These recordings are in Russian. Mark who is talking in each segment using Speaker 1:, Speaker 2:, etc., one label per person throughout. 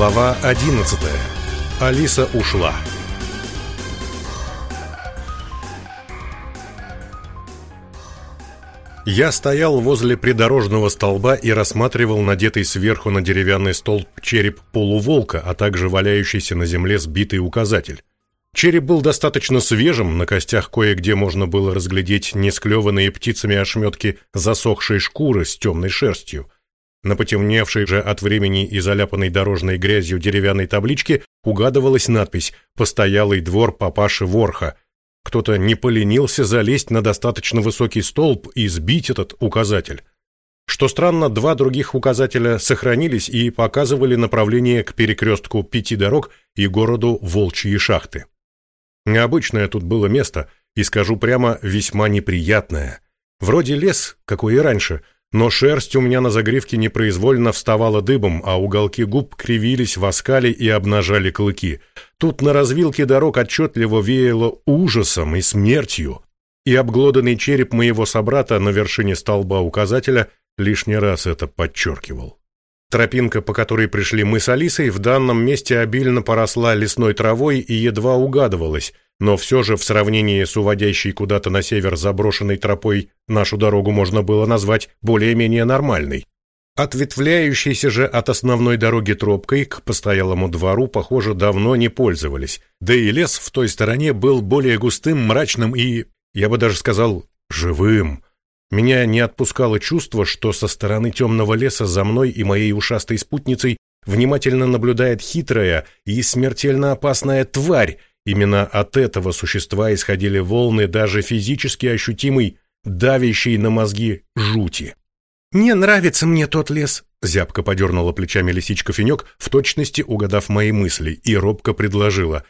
Speaker 1: Глава 11. Алиса ушла. Я стоял возле придорожного столба и рассматривал надетый сверху на деревянный столб череп полуволка, а также валяющийся на земле сбитый указатель. Череп был достаточно свежим, на костях кое-где можно было разглядеть несклеванные птицами ошметки засохшей шкуры с темной шерстью. На потемневшей же от времени и заляпанной дорожной грязью деревянной табличке угадывалась надпись «Постоялый двор папаши Ворха». Кто-то не поленился залезть на достаточно высокий столб и сбить этот указатель. Что странно, два других указателя сохранились и показывали направление к перекрестку пяти дорог и городу Волчьи шахты. Необычное тут было место, и скажу прямо, весьма неприятное. Вроде лес, какой и раньше, но шерсть у меня на загривке непроизвольно вставала дыбом, а уголки губ кривились в оскале и обнажали клыки. Тут на развилке дорог отчетливо веяло ужасом и смертью, и обглоданный череп моего собрата на вершине столба указателя лишний раз это подчеркивал. Тропинка, по которой пришли мы с Алисой, в данном месте обильно поросла лесной травой и едва угадывалась, но все же в сравнении с уводящей куда-то на север заброшенной тропой нашу дорогу можно было назвать более-менее нормальной. Ответвляющейся же от основной дороги тропкой к постоялому двору, похоже, давно не пользовались, да и лес в той стороне был более густым, мрачным и, я бы даже сказал, живым. Меня не отпускало чувство, что со стороны темного леса за мной и моей ушастой спутницей внимательно наблюдает хитрая и смертельно опасная тварь. Именно от этого существа исходили волны даже физически ощутимой, давящей на мозги жути. «Не нравится мне тот лес», — зябко подернула плечами лисичка-фенек, в точности угадав мои мысли, и робко предложила.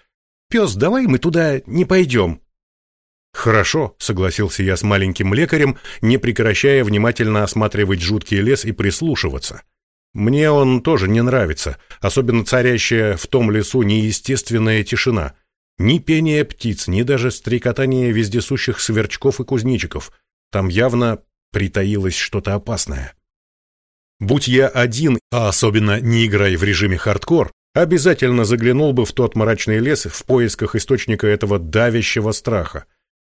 Speaker 1: «Пес, давай мы туда не пойдем». «Хорошо», — согласился я с маленьким лекарем, не прекращая внимательно осматривать жуткий лес и прислушиваться. «Мне он тоже не нравится, особенно царящая в том лесу неестественная тишина. Ни пения птиц, ни даже стрекотания вездесущих сверчков и кузнечиков. Там явно притаилось что-то опасное. Будь я один, а особенно не играя в режиме хардкор, обязательно заглянул бы в тот мрачный лес в поисках источника этого давящего страха.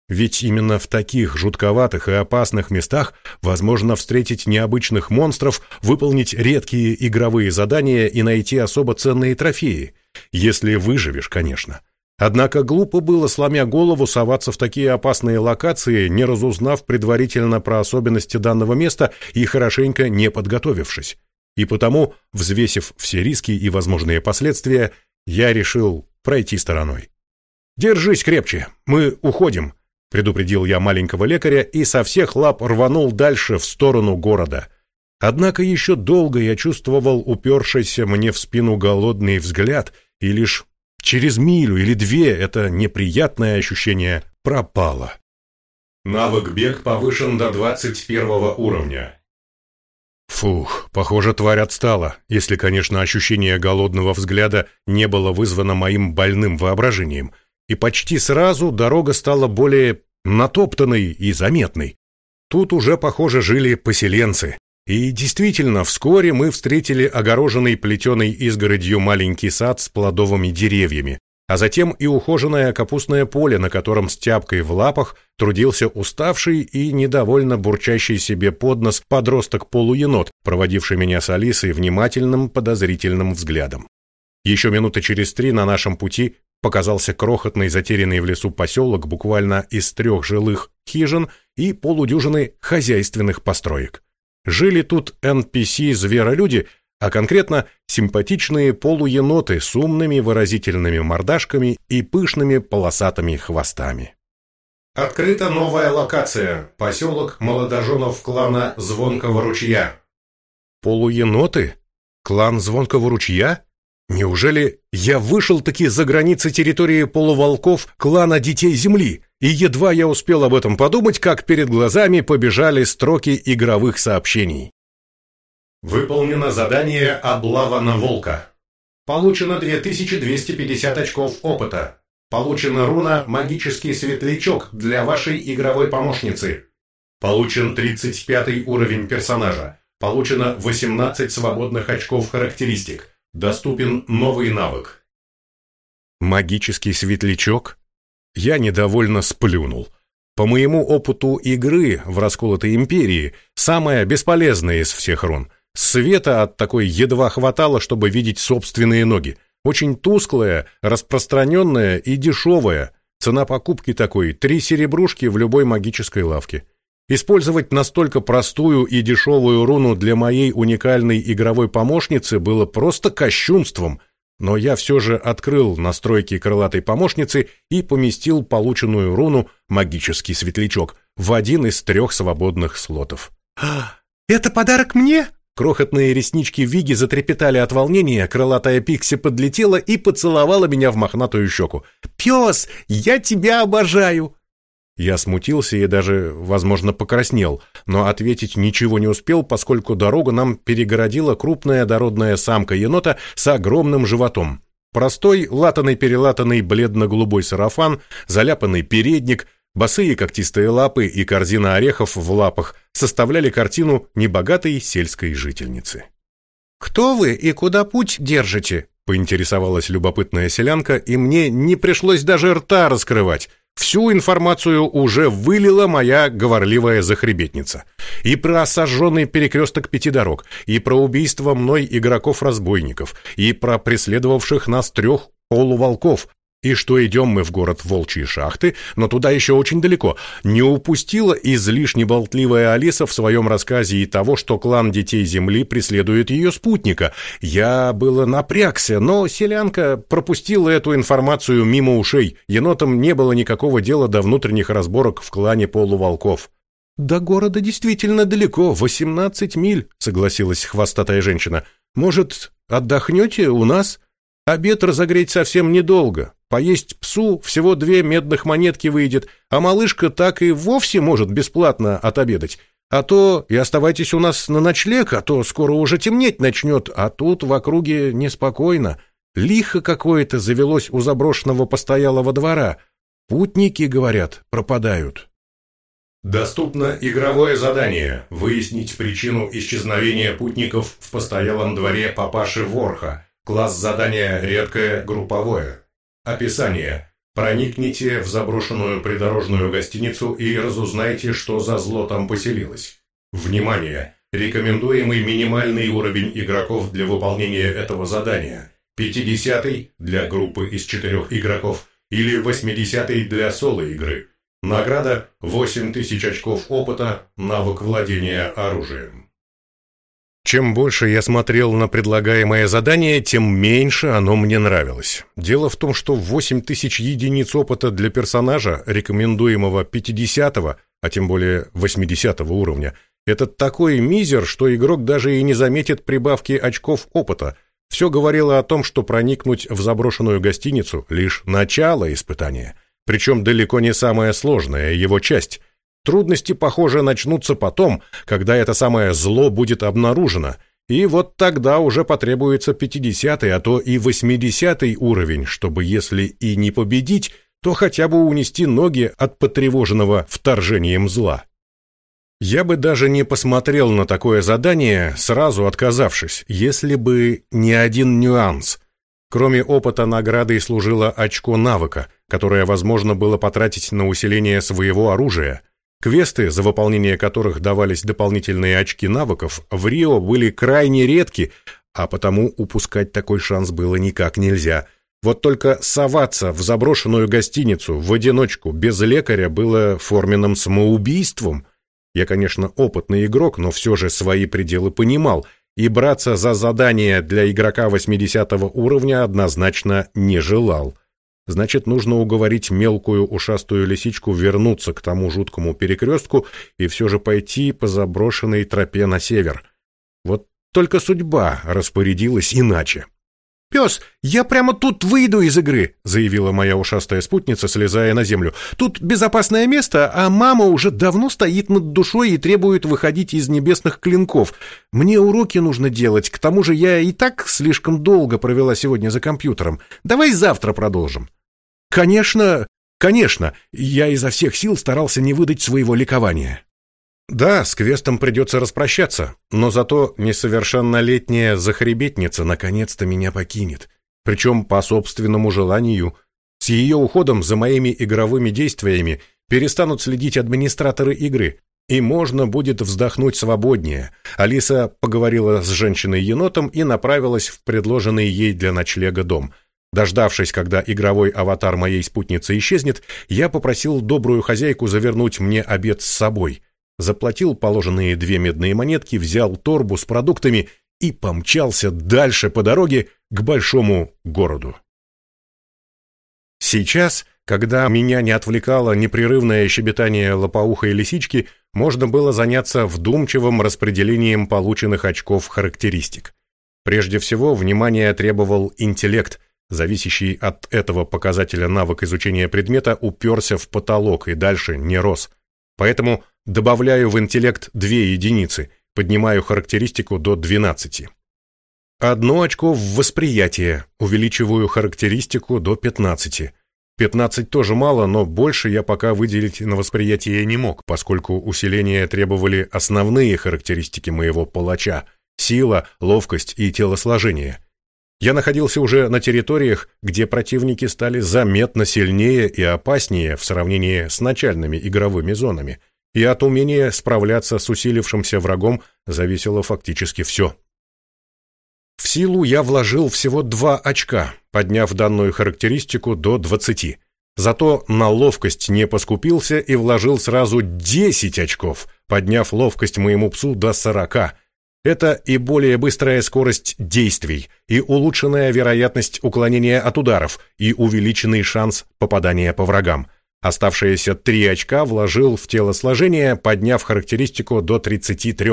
Speaker 1: Ведь именно в таких жутковатых и опасных местах возможно встретить необычных монстров, выполнить редкие игровые задания и найти особо ценные трофеи. Если выживешь, конечно. Однако глупо было, сломя голову, соваться в такие опасные локации, не разузнав предварительно про особенности данного места и хорошенько не подготовившись. И потому, взвесив все риски и возможные последствия, я решил пройти стороной. «Держись крепче, мы уходим», Предупредил я маленького лекаря и со всех лап рванул дальше в сторону города. Однако еще долго я чувствовал упершийся мне в спину голодный взгляд, и лишь через милю или две это неприятное ощущение пропало.
Speaker 2: Навык бег повышен до 21 уровня.
Speaker 1: Фух, похоже, тварь отстала, если, конечно, ощущение голодного взгляда не было вызвано моим больным воображением – и почти сразу дорога стала более натоптанной и заметной. Тут уже, похоже, жили поселенцы. И действительно, вскоре мы встретили огороженный плетеной изгородью маленький сад с плодовыми деревьями, а затем и ухоженное капустное поле, на котором с тяпкой в лапах трудился уставший и недовольно бурчащий себе под нос подросток-полуенот, проводивший меня с Алисой внимательным подозрительным взглядом. Еще минуты через три на нашем пути показался крохотный затерянный в лесу поселок буквально из трех жилых хижин и полудюжины хозяйственных построек. Жили тут NPC-зверолюди, а конкретно симпатичные полуеноты с умными выразительными мордашками и пышными полосатыми хвостами.
Speaker 2: Открыта новая локация. Поселок молодоженов клана Звонкого ручья.
Speaker 1: Полуеноты? Клан Звонкого ручья? Неужели я вышел-таки за границы территории полуволков клана Детей Земли, и едва я успел об этом подумать, как перед глазами побежали строки игровых сообщений.
Speaker 2: Выполнено задание «Облава на волка». Получено 2250 очков опыта. Получена руна «Магический светлячок» для вашей игровой помощницы. Получен 35 уровень персонажа. Получено 18 свободных очков характеристик. Доступен новый навык.
Speaker 1: Магический светлячок? Я недовольно сплюнул. По моему опыту игры в расколотой империи, самая бесполезная из всех рун. Света от такой едва хватало, чтобы видеть собственные ноги. Очень тусклая, распространенная и дешевая. Цена покупки такой – три серебрушки в любой магической лавке. Использовать настолько простую и дешевую руну для моей уникальной игровой помощницы было просто кощунством, но я все же открыл настройки крылатой помощницы и поместил полученную руну «Магический светлячок» в один из трех свободных слотов.
Speaker 3: «А, «Это подарок мне?»
Speaker 1: Крохотные реснички Виги затрепетали от волнения, крылатая Пикси подлетела и поцеловала меня в мохнатую щеку.
Speaker 3: «Пес, я тебя обожаю!»
Speaker 1: Я смутился и даже, возможно, покраснел, но ответить ничего не успел, поскольку дорогу нам перегородила крупная дородная самка енота с огромным животом. Простой, латанный-перелатанный бледно-голубой сарафан, заляпанный передник, босые когтистые лапы и корзина орехов в лапах составляли картину небогатой сельской жительницы.
Speaker 3: «Кто вы и куда путь держите?»
Speaker 1: — поинтересовалась любопытная селянка, и мне не пришлось даже рта раскрывать. Всю информацию уже вылила моя говорливая захребетница. И про сожженный перекресток пяти дорог, и про убийство мной игроков-разбойников, и про преследовавших нас трех полуволков, и что идем мы в город Волчьи шахты, но туда еще очень далеко. Не упустила излишне болтливая Алиса в своем рассказе и того, что клан Детей Земли преследует ее спутника. Я было напрягся, но селянка пропустила эту информацию мимо ушей. Енотам не было никакого дела до внутренних разборок в клане полуволков. «До города действительно далеко, восемнадцать миль», — согласилась хвостатая женщина. «Может, отдохнете у нас? Обед разогреть совсем недолго. Поесть псу всего две медных монетки выйдет, а малышка так и вовсе может бесплатно отобедать. А то и оставайтесь у нас на ночлег, а то скоро уже темнеть начнет, а тут в округе неспокойно. Лихо какое-то завелось у заброшенного постоялого двора. Путники, говорят, пропадают.
Speaker 2: Доступно игровое задание «Выяснить причину исчезновения путников в постоялом дворе папаши Ворха». Класс задания редкое, групповое. Описание. Проникните в заброшенную придорожную гостиницу и разузнайте, что за зло там поселилось. Внимание! Рекомендуемый минимальный уровень игроков для выполнения этого задания. 50 для группы из четырех игроков или 80 для соло-игры. Награда 8000 очков опыта, навык владения оружием.
Speaker 1: Чем больше я смотрел на предлагаемое задание, тем меньше оно мне нравилось. Дело в том, что 8000 единиц опыта для персонажа, рекомендуемого 50-го, а тем более 80 уровня, это такой мизер, что игрок даже и не заметит прибавки очков опыта. Все говорило о том, что проникнуть в заброшенную гостиницу – лишь начало испытания. Причем далеко не самая сложная его часть. Трудности, похоже, начнутся потом, когда это самое зло будет обнаружено, и вот тогда уже потребуется 50 а то и 80 уровень, чтобы, если и не победить, то хотя бы унести ноги от потревоженного вторжением зла. Я бы даже не посмотрел на такое задание, сразу отказавшись, если бы не один нюанс. Кроме опыта наградой служило очко навыка, которое возможно было потратить на усиление своего оружия, Квесты, за выполнение которых давались дополнительные очки навыков, в Рио были крайне редки, а потому упускать такой шанс было никак нельзя. Вот только соваться в заброшенную гостиницу в одиночку без лекаря было форменным самоубийством. Я, конечно, опытный игрок, но все же свои пределы понимал, и браться за задание для игрока 80 уровня однозначно не желал. Значит, нужно уговорить мелкую ушастую лисичку вернуться к тому жуткому перекрестку и все же пойти по заброшенной тропе на север. Вот только судьба распорядилась иначе.
Speaker 3: «Пес, я прямо тут выйду из игры», — заявила моя ушастая спутница, слезая на землю. «Тут безопасное место, а мама уже давно стоит над душой и требует выходить из небесных клинков. Мне уроки нужно делать, к тому же я и так слишком долго провела сегодня за компьютером. Давай завтра продолжим».
Speaker 1: Конечно, конечно, я изо всех сил старался не выдать своего ликования. Да, с квестом придется распрощаться, но зато несовершеннолетняя захребетница наконец-то меня покинет. Причем по собственному желанию. С ее уходом за моими игровыми действиями перестанут следить администраторы игры, и можно будет вздохнуть свободнее. Алиса поговорила с женщиной-енотом и направилась в предложенный ей для ночлега дом. Дождавшись, когда игровой аватар моей спутницы исчезнет, я попросил добрую хозяйку завернуть мне обед с собой. Заплатил положенные две медные монетки, взял торбу с продуктами и помчался дальше по дороге к большому городу. Сейчас, когда меня не отвлекало непрерывное щебетание лопоухой лисички, можно было заняться вдумчивым распределением полученных очков характеристик. Прежде всего, внимание требовал интеллект, зависящий от этого показателя навык изучения предмета уперся в потолок и дальше не рос. Поэтому добавляю в интеллект две единицы, поднимаю характеристику до 12. Одно очко в восприятие, увеличиваю характеристику до 15. 15 тоже мало, но больше я пока выделить на восприятие не мог, поскольку усиления требовали основные характеристики моего палача – сила, ловкость и телосложение. Я находился уже на территориях, где противники стали заметно сильнее и опаснее в сравнении с начальными игровыми зонами, и от умения справляться с усилившимся врагом зависело фактически все. В силу я вложил всего два очка, подняв данную характеристику до 20. Зато на ловкость не поскупился и вложил сразу 10 очков, подняв ловкость моему псу до 40. Это и более быстрая скорость действий, и улучшенная вероятность уклонения от ударов, и увеличенный шанс попадания по врагам. Оставшиеся 3 очка вложил в телосложение, подняв характеристику до 33.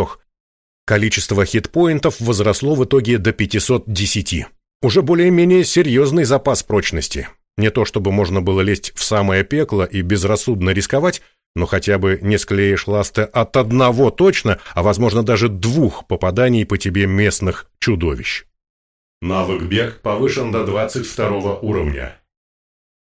Speaker 1: Количество хитпоинтов возросло в итоге до 510. Уже более-менее серьезный запас прочности. Не то чтобы можно было лезть в самое пекло и безрассудно рисковать, но хотя бы не склеишь ласты от одного точно, а возможно даже двух попаданий по тебе местных чудовищ.
Speaker 2: Навык бег повышен до 22 уровня.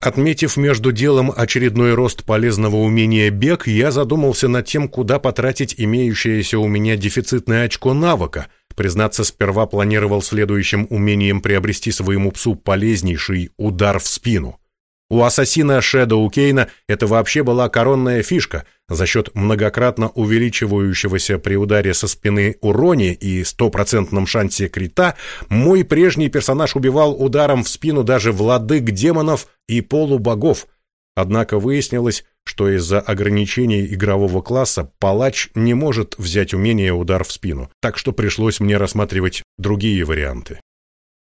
Speaker 1: Отметив между делом очередной рост полезного умения бег, я задумался над тем, куда потратить имеющееся у меня дефицитное очко навыка. Признаться, сперва планировал следующим умением приобрести своему псу полезнейший удар в спину. У ассасина Шэдоу Кейна это вообще была коронная фишка. За счет многократно увеличивающегося при ударе со спины уроне и стопроцентном шансе крита, мой прежний персонаж убивал ударом в спину даже владык демонов и полубогов. Однако выяснилось, что из-за ограничений игрового класса палач не может взять умение удар в спину, так что пришлось мне рассматривать другие варианты.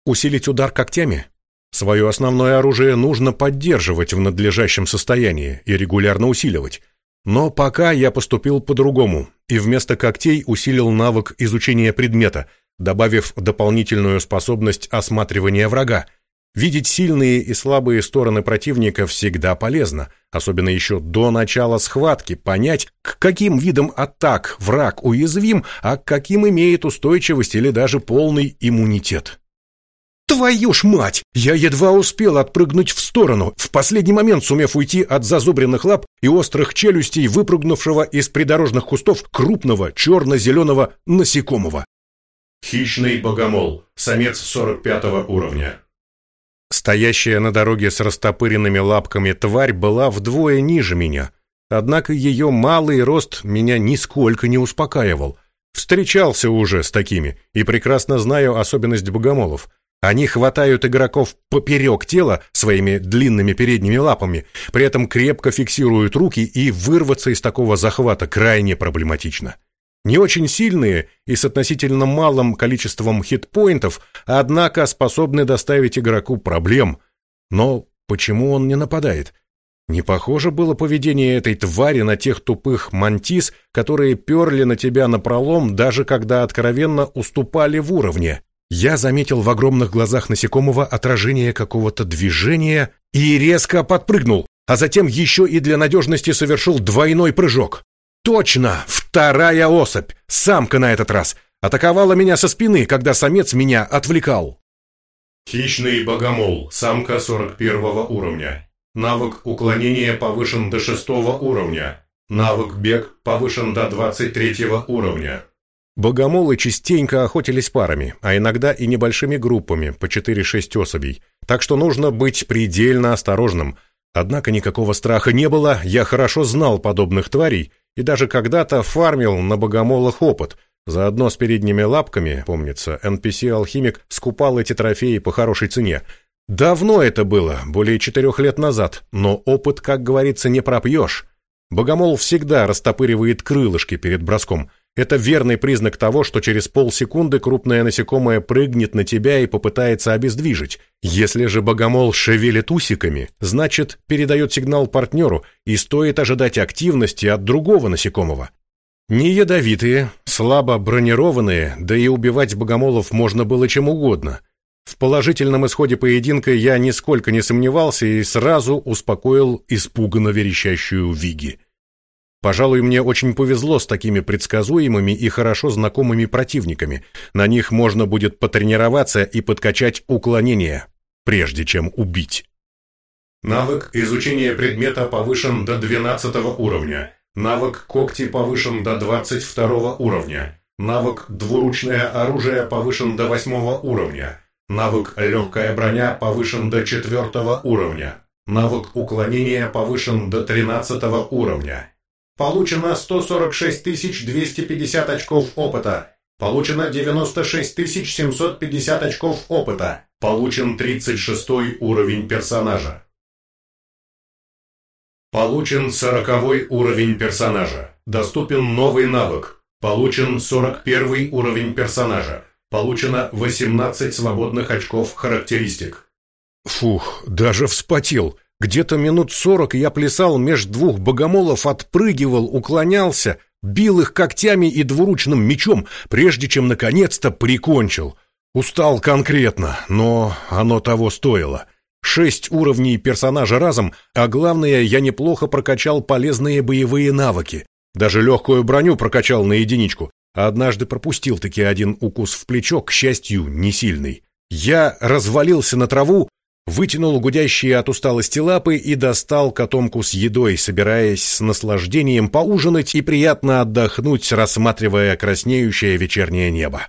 Speaker 1: Усилить удар когтями? Свое основное оружие нужно поддерживать в надлежащем состоянии и регулярно усиливать. Но пока я поступил по-другому и вместо когтей усилил навык изучения предмета, добавив дополнительную способность осматривания врага. Видеть сильные и слабые стороны противника всегда полезно, особенно еще до начала схватки, понять, к каким видам атак враг уязвим, а к каким имеет устойчивость или даже полный иммунитет. Твою ж мать! Я едва успел отпрыгнуть в сторону, в последний момент сумев уйти от зазубренных лап и острых челюстей выпрыгнувшего из придорожных кустов крупного черно-зеленого насекомого.
Speaker 2: Хищный богомол, самец 45 уровня.
Speaker 1: Стоящая на дороге с растопыренными лапками тварь была вдвое ниже меня, однако ее малый рост меня нисколько не успокаивал. Встречался уже с такими и прекрасно знаю особенность богомолов — они хватают игроков поперек тела своими длинными передними лапами, при этом крепко фиксируют руки, и вырваться из такого захвата крайне проблематично. Не очень сильные и с относительно малым количеством хитпоинтов, однако способны доставить игроку проблем. Но почему он не нападает? Не похоже было поведение этой твари на тех тупых мантис, которые перли на тебя напролом, даже когда откровенно уступали в уровне. Я заметил в огромных глазах насекомого отражение какого-то движения и резко подпрыгнул, а затем еще и для надежности совершил двойной прыжок. Точно! Вторая особь, самка на этот раз, атаковала меня со спины, когда самец меня отвлекал.
Speaker 2: Хищный богомол, самка 41 уровня. Навык уклонения повышен до 6 уровня. Навык бег повышен до 23 уровня.
Speaker 1: Богомолы частенько охотились парами, а иногда и небольшими группами, по 4-6 особей. Так что нужно быть предельно осторожным. Однако никакого страха не было, я хорошо знал подобных тварей и даже когда-то фармил на богомолах опыт. Заодно с передними лапками, помнится, NPC-алхимик скупал эти трофеи по хорошей цене. Давно это было, более четырех лет назад, но опыт, как говорится, не пропьешь. Богомол всегда растопыривает крылышки перед броском – это верный признак того, что через полсекунды крупное насекомое прыгнет на тебя и попытается обездвижить. Если же богомол шевелит усиками, значит, передает сигнал партнеру, и стоит ожидать активности от другого насекомого. Не ядовитые, слабо бронированные, да и убивать богомолов можно было чем угодно. В положительном исходе поединка я нисколько не сомневался и сразу успокоил испуганно верещащую Виги. Пожалуй, мне очень повезло с такими предсказуемыми и хорошо знакомыми противниками. На них можно будет потренироваться и подкачать уклонение, прежде чем убить.
Speaker 2: Навык изучения предмета повышен до 12 уровня. Навык когти повышен до 22 уровня. Навык двуручное оружие повышен до 8 уровня. Навык легкая броня повышен до 4 уровня. Навык уклонения повышен до 13 уровня. Получено 146 250 очков опыта. Получено 96 750 очков опыта. Получен 36 уровень персонажа. Получен 40 уровень персонажа. Доступен новый навык. Получен 41 уровень персонажа. Получено 18 свободных очков характеристик.
Speaker 1: Фух, даже вспотел. Где-то минут сорок я плясал меж двух богомолов, отпрыгивал, уклонялся, бил их когтями и двуручным мечом, прежде чем наконец-то прикончил. Устал конкретно, но оно того стоило. Шесть уровней персонажа разом, а главное, я неплохо прокачал полезные боевые навыки. Даже легкую броню прокачал на единичку, однажды пропустил таки один укус в плечо, к счастью, не сильный. Я развалился на траву, вытянул гудящие от усталости лапы и достал котомку с едой, собираясь с наслаждением поужинать и приятно отдохнуть, рассматривая краснеющее вечернее небо.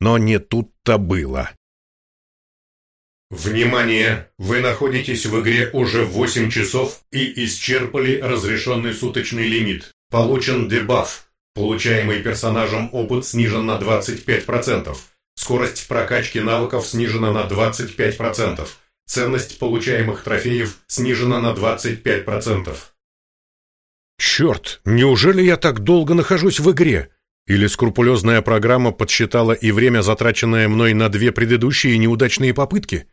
Speaker 1: Но не тут-то было.
Speaker 2: Внимание! Вы находитесь в игре уже 8 часов и исчерпали разрешенный суточный лимит. Получен дебаф. Получаемый персонажем опыт снижен на 25%. Скорость прокачки навыков снижена на 25%. Ценность получаемых трофеев снижена на 25%.
Speaker 1: Черт, неужели я так долго нахожусь в игре? Или скрупулезная программа подсчитала и время, затраченное мной на две предыдущие неудачные попытки?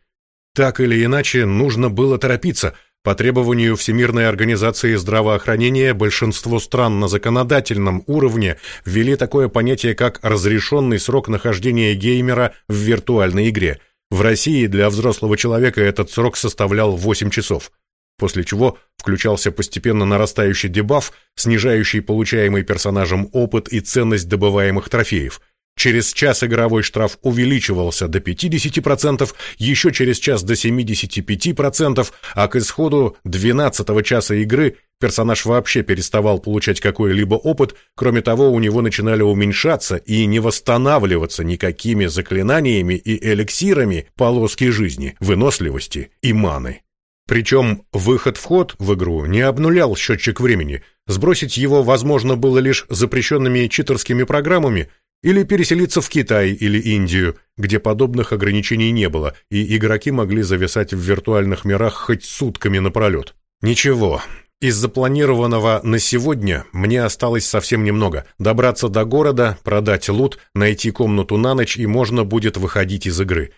Speaker 1: Так или иначе, нужно было торопиться. По требованию Всемирной организации здравоохранения большинство стран на законодательном уровне ввели такое понятие, как разрешенный срок нахождения геймера в виртуальной игре – в России для взрослого человека этот срок составлял 8 часов, после чего включался постепенно нарастающий дебаф, снижающий получаемый персонажем опыт и ценность добываемых трофеев. Через час игровой штраф увеличивался до 50%, еще через час до 75%, а к исходу 12 часа игры персонаж вообще переставал получать какой-либо опыт, кроме того, у него начинали уменьшаться и не восстанавливаться никакими заклинаниями и эликсирами полоски жизни, выносливости и маны. Причем выход-вход в игру не обнулял счетчик времени, сбросить его возможно было лишь запрещенными читерскими программами или переселиться в Китай или Индию, где подобных ограничений не было, и игроки могли зависать в виртуальных мирах хоть сутками напролет. Ничего, из запланированного на сегодня мне осталось совсем немного. Добраться до города, продать лут, найти комнату на ночь, и можно будет выходить из игры.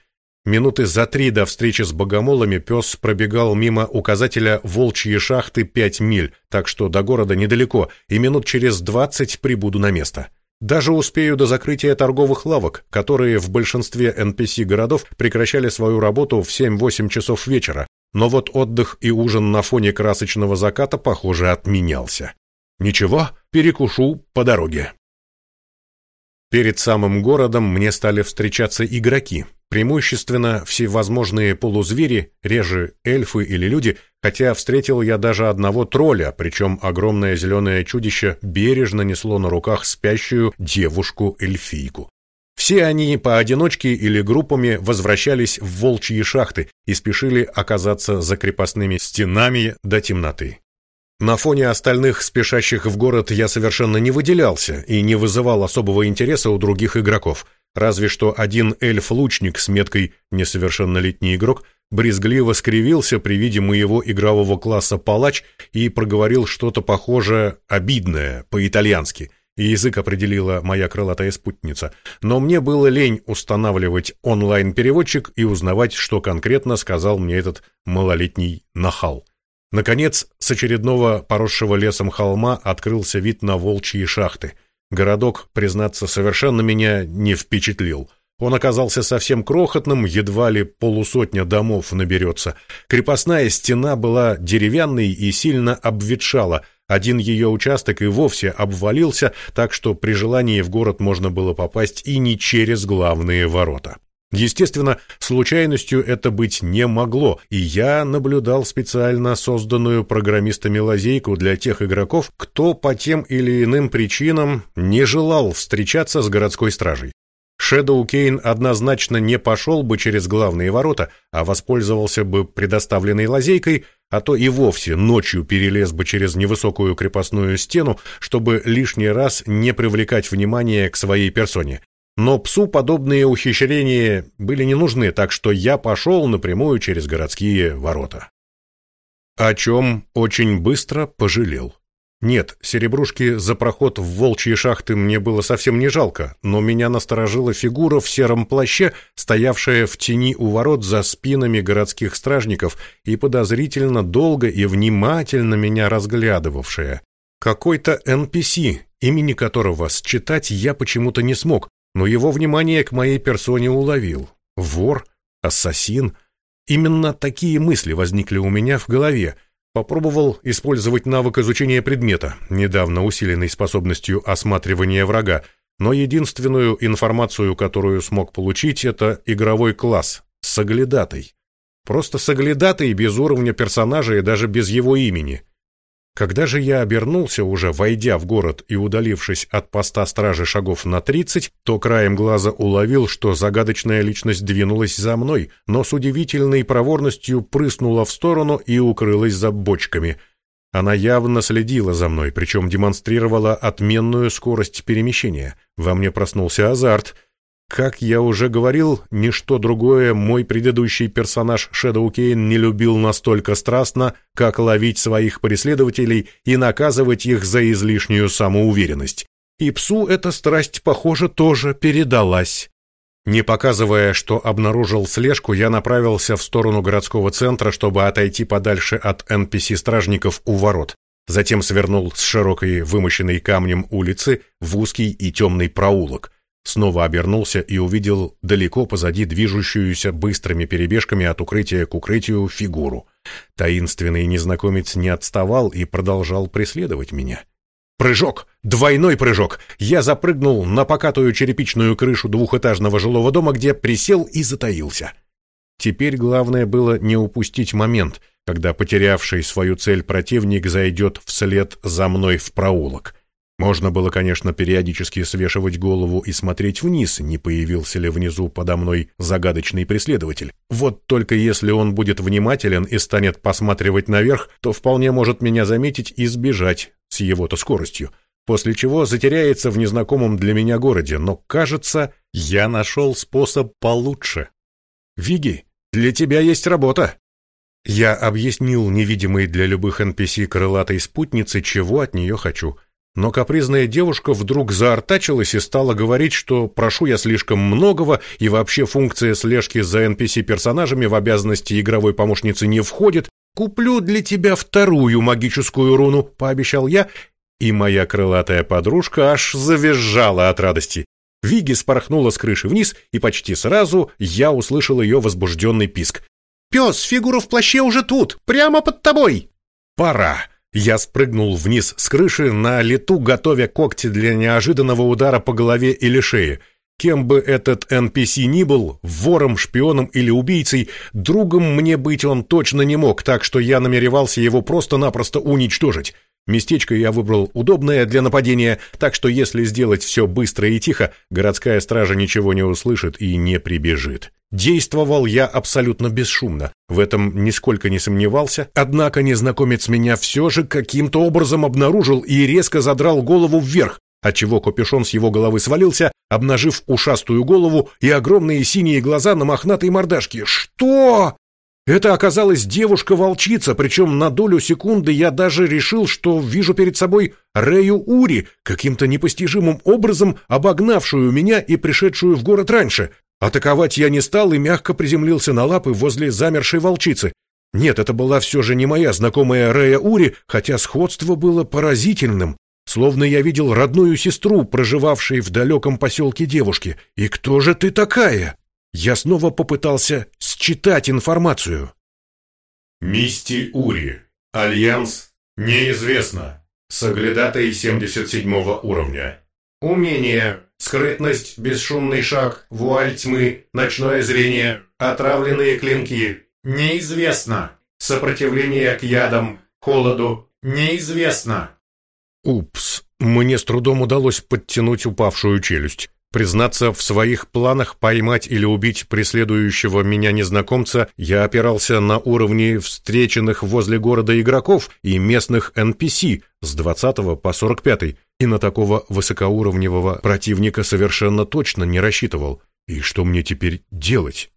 Speaker 1: Минуты за три до встречи с богомолами пес пробегал мимо указателя «Волчьи шахты 5 миль», так что до города недалеко, и минут через двадцать прибуду на место. Даже успею до закрытия торговых лавок, которые в большинстве NPC-городов прекращали свою работу в 7-8 часов вечера, но вот отдых и ужин на фоне красочного заката, похоже, отменялся. Ничего, перекушу по дороге. Перед самым городом мне стали встречаться игроки. Преимущественно всевозможные полузвери, реже эльфы или люди, хотя встретил я даже одного тролля, причем огромное зеленое чудище бережно несло на руках спящую девушку-эльфийку. Все они поодиночке или группами возвращались в волчьи шахты и спешили оказаться за крепостными стенами до темноты. На фоне остальных спешащих в город я совершенно не выделялся и не вызывал особого интереса у других игроков – Разве что один эльф-лучник с меткой «несовершеннолетний игрок» брезгливо скривился при виде моего игрового класса палач и проговорил что-то похожее обидное по-итальянски. Язык определила моя крылатая спутница. Но мне было лень устанавливать онлайн-переводчик и узнавать, что конкретно сказал мне этот малолетний нахал. Наконец, с очередного поросшего лесом холма открылся вид на волчьи шахты — Городок, признаться, совершенно меня не впечатлил. Он оказался совсем крохотным, едва ли полусотня домов наберется. Крепостная стена была деревянной и сильно обветшала. Один ее участок и вовсе обвалился, так что при желании в город можно было попасть и не через главные ворота. Естественно, случайностью это быть не могло, и я наблюдал специально созданную программистами лазейку для тех игроков, кто по тем или иным причинам не желал встречаться с городской стражей. Шэдоу Кейн однозначно не пошел бы через главные ворота, а воспользовался бы предоставленной лазейкой, а то и вовсе ночью перелез бы через невысокую крепостную стену, чтобы лишний раз не привлекать внимание к своей персоне. Но псу подобные ухищрения были не нужны, так что я пошел напрямую через городские ворота. О чем очень быстро пожалел. Нет, серебрушки за проход в волчьи шахты мне было совсем не жалко, но меня насторожила фигура в сером плаще, стоявшая в тени у ворот за спинами городских стражников и подозрительно долго и внимательно меня разглядывавшая. Какой-то NPC, имени которого считать я почему-то не смог, но его внимание к моей персоне уловил. Вор? Ассасин? Именно такие мысли возникли у меня в голове. Попробовал использовать навык изучения предмета, недавно усиленный способностью осматривания врага, но единственную информацию, которую смог получить, это игровой класс — соглядатый. Просто соглядатый без уровня персонажа и даже без его имени — когда же я обернулся, уже войдя в город и удалившись от поста стражи шагов на тридцать, то краем глаза уловил, что загадочная личность двинулась за мной, но с удивительной проворностью прыснула в сторону и укрылась за бочками. Она явно следила за мной, причем демонстрировала отменную скорость перемещения. Во мне проснулся азарт — как я уже говорил, ничто другое мой предыдущий персонаж Шэдоу Кейн не любил настолько страстно, как ловить своих преследователей и наказывать их за излишнюю самоуверенность. И псу эта страсть, похоже, тоже передалась. Не показывая, что обнаружил слежку, я направился в сторону городского центра, чтобы отойти подальше от NPC-стражников у ворот. Затем свернул с широкой, вымощенной камнем улицы в узкий и темный проулок – Снова обернулся и увидел далеко позади движущуюся быстрыми перебежками от укрытия к укрытию фигуру. Таинственный незнакомец не отставал и продолжал преследовать меня. Прыжок! Двойной прыжок! Я запрыгнул на покатую черепичную крышу двухэтажного жилого дома, где присел и затаился. Теперь главное было не упустить момент, когда потерявший свою цель противник зайдет вслед за мной в проулок — можно было, конечно, периодически свешивать голову и смотреть вниз, не появился ли внизу подо мной загадочный преследователь. Вот только если он будет внимателен и станет посматривать наверх, то вполне может меня заметить и сбежать с его-то скоростью, после чего затеряется в незнакомом для меня городе, но, кажется, я нашел способ получше. «Виги, для тебя есть работа!» Я объяснил невидимой для любых NPC крылатой спутнице, чего от нее хочу — но капризная девушка вдруг заортачилась и стала говорить, что прошу я слишком многого, и вообще функция слежки за NPC-персонажами в обязанности игровой помощницы не входит. «Куплю для тебя вторую магическую руну», — пообещал я, и моя крылатая подружка аж завизжала от радости. Виги спорхнула с крыши вниз, и почти сразу я услышал ее возбужденный писк. «Пес, фигура в плаще уже тут, прямо под тобой!» «Пора!» Я спрыгнул вниз с крыши на лету, готовя когти для неожиданного удара по голове или шее.
Speaker 3: Кем бы этот NPC ни был, вором, шпионом или убийцей, другом мне быть он точно не мог, так что я намеревался его просто-напросто уничтожить. Местечко я выбрал удобное для нападения, так что если сделать все быстро и тихо, городская стража ничего не услышит и не прибежит. Действовал я абсолютно бесшумно, в этом нисколько не сомневался, однако незнакомец меня все же каким-то образом обнаружил и резко задрал голову вверх, отчего капюшон с его головы свалился, обнажив ушастую голову и огромные синие глаза на мохнатой мордашке. «Что?» Это оказалась девушка-волчица, причем на долю секунды я даже решил, что вижу перед собой Рею Ури, каким-то непостижимым образом обогнавшую меня и пришедшую в город раньше. Атаковать я не стал и мягко приземлился на лапы возле замершей волчицы. Нет, это была все же не моя знакомая Рея Ури, хотя сходство было поразительным. Словно я видел родную сестру, проживавшей в далеком поселке девушки. И кто же ты такая? Я снова попытался считать информацию.
Speaker 2: Мисти Ури. Альянс. Неизвестно. Соглядатай 77 уровня. Умение. Скрытность, бесшумный шаг, вуаль тьмы, ночное зрение, отравленные клинки. Неизвестно. Сопротивление к ядам, холоду. Неизвестно.
Speaker 3: Упс, мне с трудом удалось подтянуть упавшую челюсть. Признаться, в своих планах поймать или убить преследующего меня незнакомца я опирался на уровни встреченных возле города игроков и местных NPC с 20 по 45, и на такого высокоуровневого противника совершенно точно не рассчитывал. И что мне теперь делать?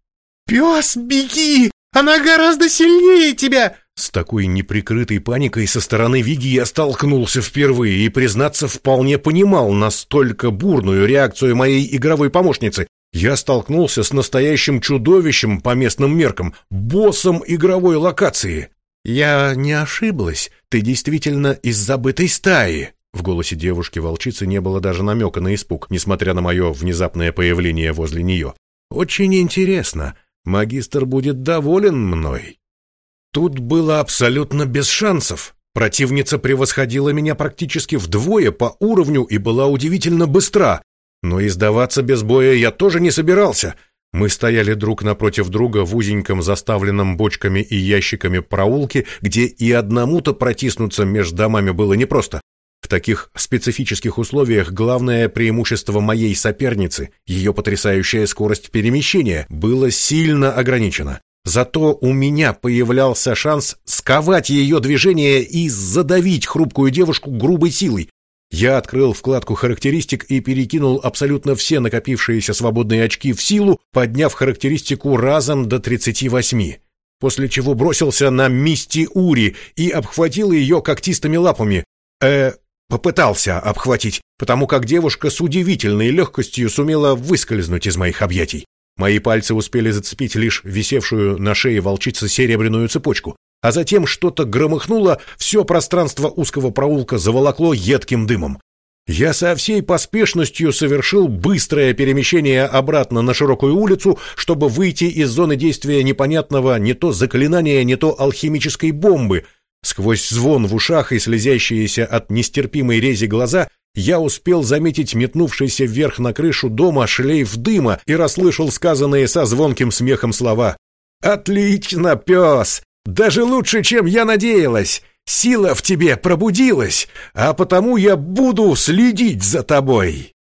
Speaker 4: «Пес, беги! Она гораздо сильнее тебя!»
Speaker 3: С такой неприкрытой паникой со стороны Виги я столкнулся впервые и, признаться, вполне понимал настолько бурную реакцию моей игровой помощницы. Я столкнулся с настоящим чудовищем по местным меркам, боссом игровой локации. «Я не ошиблась, ты действительно из забытой стаи». В голосе девушки-волчицы не было даже намека на испуг, несмотря на мое внезапное появление возле нее. «Очень интересно. Магистр будет доволен мной». Тут было абсолютно без шансов. Противница превосходила меня практически вдвое по уровню и была удивительно быстра. Но и сдаваться без боя я тоже не собирался. Мы стояли друг напротив друга в узеньком заставленном бочками и ящиками проулке, где и одному-то протиснуться между домами было непросто. В таких специфических условиях главное преимущество моей соперницы, ее потрясающая скорость перемещения, было сильно ограничено. Зато у меня появлялся шанс сковать ее движение и задавить хрупкую девушку грубой силой. Я открыл вкладку характеристик и перекинул абсолютно все накопившиеся свободные очки в силу, подняв характеристику разом до 38. После чего бросился на Мисти Ури и обхватил ее когтистыми лапами. Э, попытался обхватить, потому как девушка с удивительной легкостью сумела выскользнуть из моих объятий. Мои пальцы успели зацепить лишь висевшую на шее волчицы серебряную цепочку, а затем что-то громыхнуло, все пространство узкого проулка заволокло едким дымом. Я со всей поспешностью совершил быстрое перемещение обратно на широкую улицу, чтобы выйти из зоны действия непонятного не то заклинания, не то алхимической бомбы. Сквозь звон в ушах и слезящиеся от нестерпимой рези глаза я успел заметить метнувшийся вверх на крышу дома шлейф дыма и расслышал сказанные со звонким смехом слова. «Отлично, пес! Даже лучше, чем я надеялась! Сила в тебе пробудилась, а потому я буду следить за тобой!»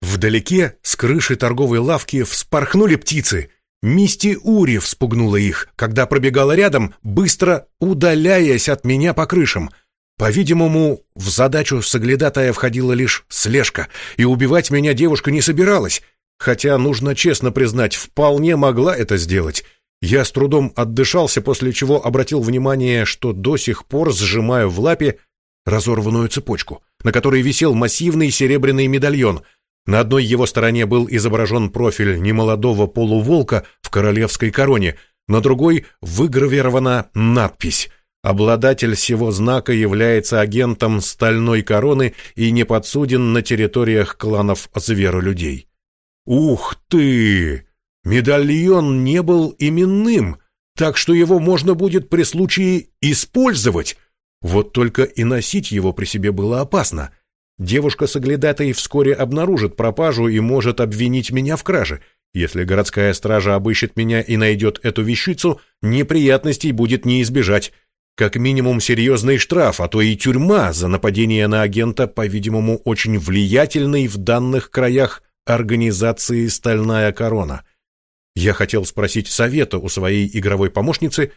Speaker 3: Вдалеке с крыши торговой лавки вспорхнули птицы. Мисти Ури вспугнула их, когда пробегала рядом, быстро удаляясь от меня по крышам — по-видимому, в задачу соглядатая входила лишь слежка, и убивать меня девушка не собиралась, хотя, нужно честно признать, вполне могла это сделать. Я с трудом отдышался, после чего обратил внимание, что до сих пор сжимаю в лапе разорванную цепочку, на которой висел массивный серебряный медальон. На одной его стороне был изображен профиль немолодого полуволка в королевской короне, на другой выгравирована надпись Обладатель всего знака является агентом стальной короны и не подсуден на территориях кланов зверолюдей. Ух ты! Медальон не был именным, так что его можно будет при случае использовать. Вот только и носить его при себе было опасно. Девушка-соглядатай вскоре обнаружит пропажу и может обвинить меня в краже. Если городская стража обыщет меня и найдет эту вещицу, неприятностей будет не избежать. Как минимум серьезный штраф, а то и тюрьма за нападение на агента, по-видимому, очень влиятельной в данных краях организации «Стальная корона». Я хотел спросить совета у своей игровой помощницы,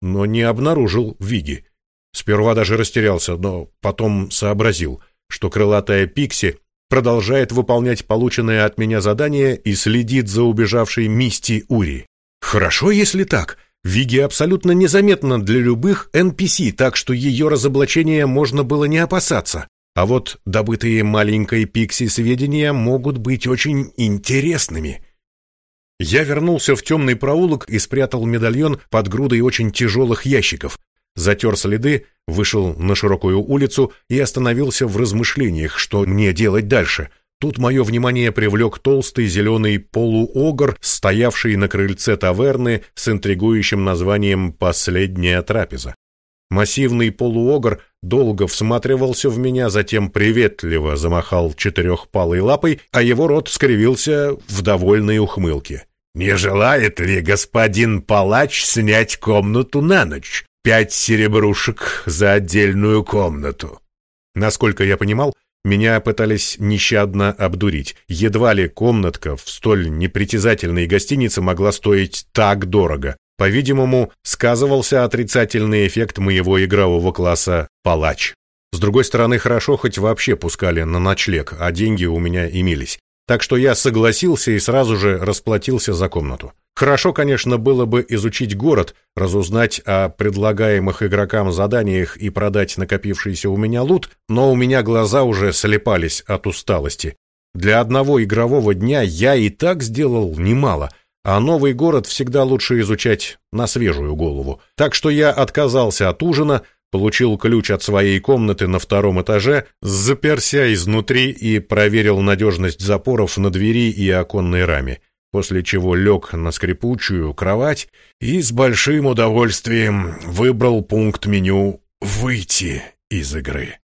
Speaker 3: но не обнаружил Виги. Сперва даже растерялся, но потом сообразил, что крылатая Пикси продолжает выполнять полученное от меня задание и следит за убежавшей Мисти Ури. Хорошо, если так. Виги абсолютно незаметна для любых NPC, так что ее разоблачения можно было не опасаться. А вот добытые маленькой Пикси сведения могут быть очень интересными. Я вернулся в темный проулок и спрятал медальон под грудой очень тяжелых ящиков. Затер следы, вышел на широкую улицу и остановился в размышлениях, что мне делать дальше. Тут мое внимание привлек толстый зеленый полуогр, стоявший на крыльце таверны с интригующим названием «Последняя трапеза». Массивный полуогр долго всматривался в меня, затем приветливо замахал четырехпалой лапой, а его рот скривился в довольной ухмылке. «Не желает ли господин палач снять комнату на ночь? Пять серебрушек за отдельную комнату». Насколько я понимал, меня пытались нещадно обдурить. Едва ли комнатка в столь непритязательной гостинице могла стоить так дорого. По-видимому, сказывался отрицательный эффект моего игрового класса «палач». С другой стороны, хорошо хоть вообще пускали на ночлег, а деньги у меня имелись. Так что я согласился и сразу же расплатился за комнату. Хорошо, конечно, было бы изучить город, разузнать о предлагаемых игрокам заданиях и продать накопившийся у меня лут, но у меня глаза уже слепались от усталости. Для одного игрового дня я и так сделал немало — а новый город всегда лучше изучать на свежую голову. Так что я отказался от ужина, получил ключ от своей комнаты на втором этаже, заперся изнутри и проверил надежность запоров на двери и оконной раме, после чего лег на скрипучую кровать и с большим удовольствием выбрал пункт меню «Выйти из игры».